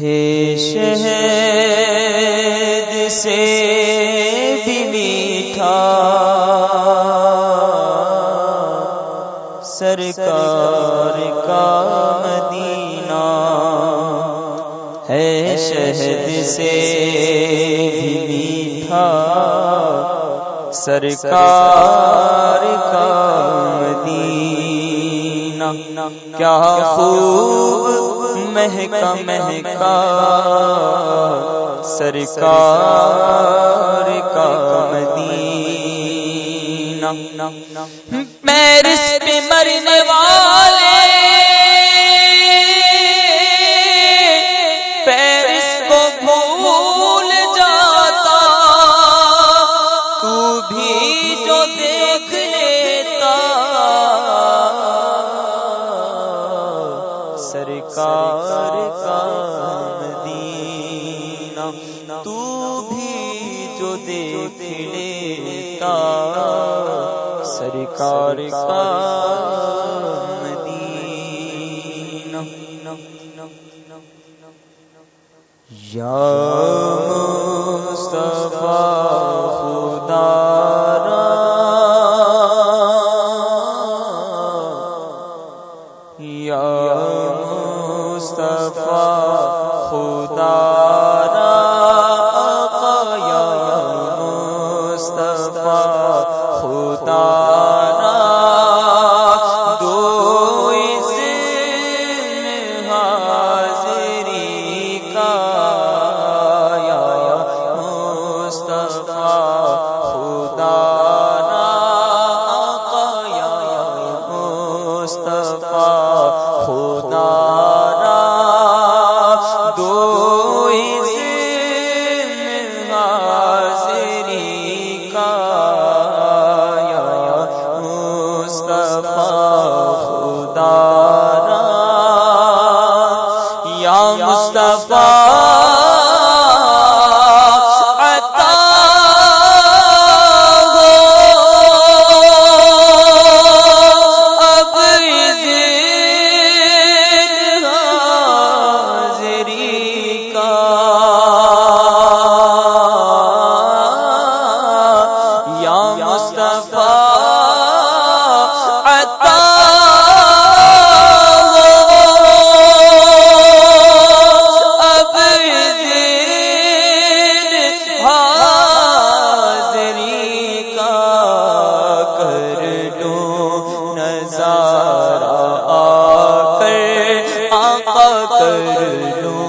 ہے شہد سے بھی میٹھا سرکار کا مدینہ ہے شہد سے بھی میٹھا سرکار کا مدینہ۔ کیا خوب مہکا مہکا سرکار کا مدینہ۔ میرے پہ مرنے والے سرکار کا مدینہ تو بھی جو دیکھنے کا سرکار کا مدینہ۔ یا آقا کر لو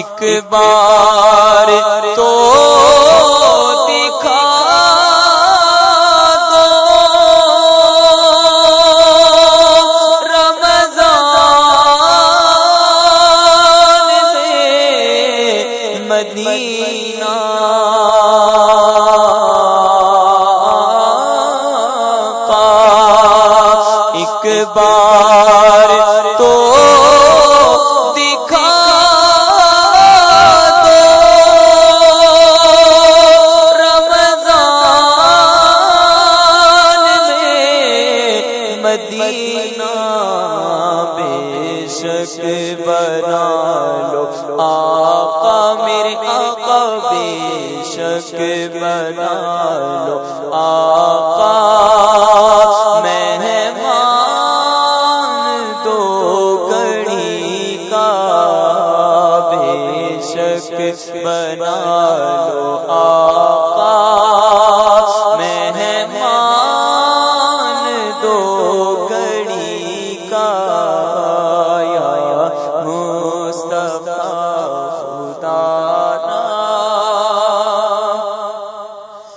ایک بار تو مدینہ بے شک بنا لو۔ آقا میرے آقا بے شک بنا لو۔ آقا، مہمان دو گڑی کا بے شک بنا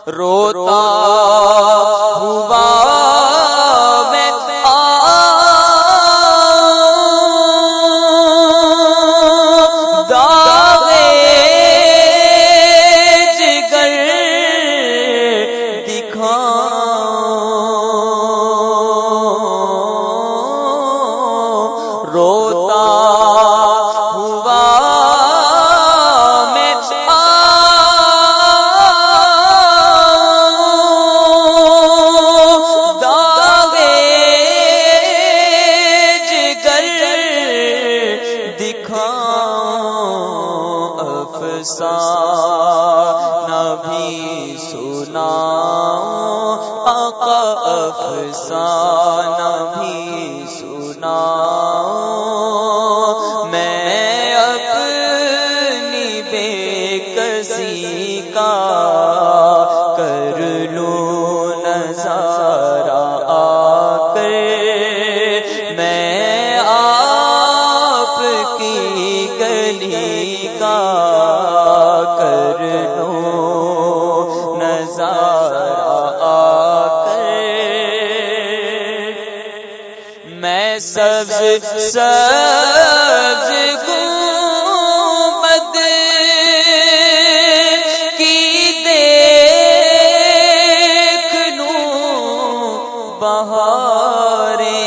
روتا ہوا افسانہ بھی سنا آقا افسانہ میں سب سب گومد کی دیکھ لوں بہاریں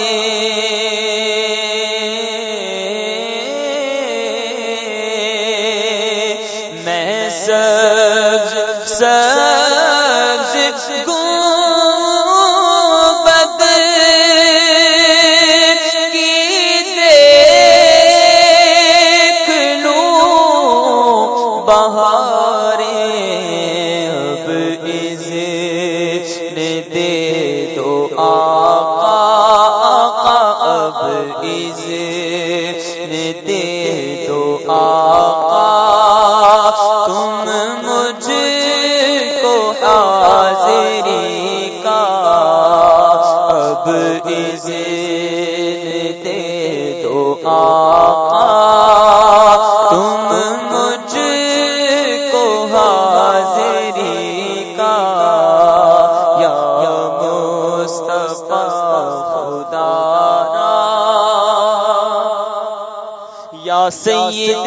میں سب سب رب نے دے دو آقا آقا، اب نے دے دو آقا۔ تم مجھ کو حاضری کا۔ اب نے دے دو آقا۔ سید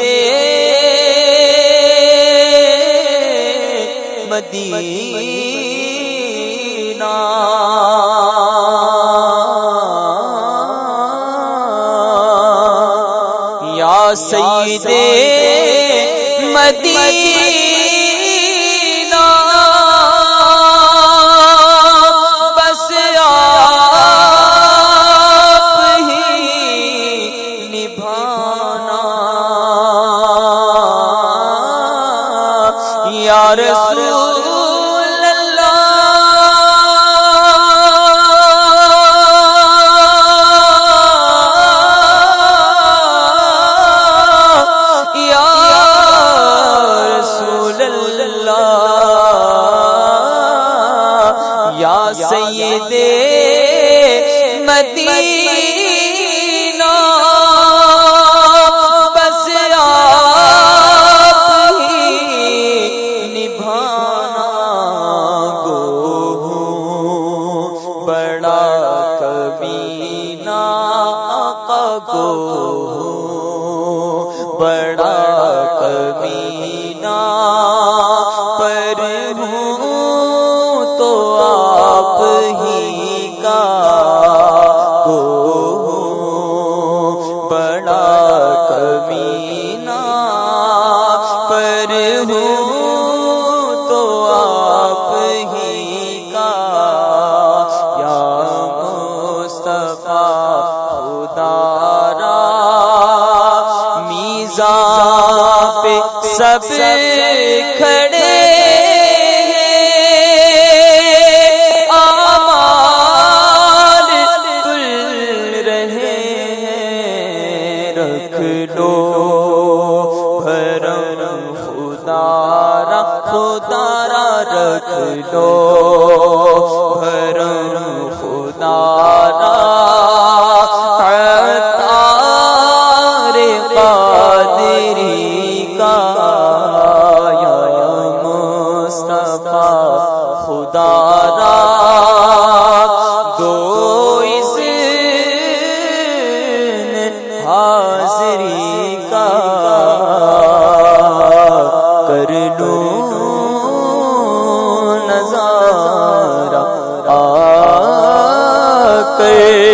مدینہ یا سید ارے ہوں لو بھرم خدارا خدارا رکھ لو بھرم خدارا تارے قادری کا یا خدا کرے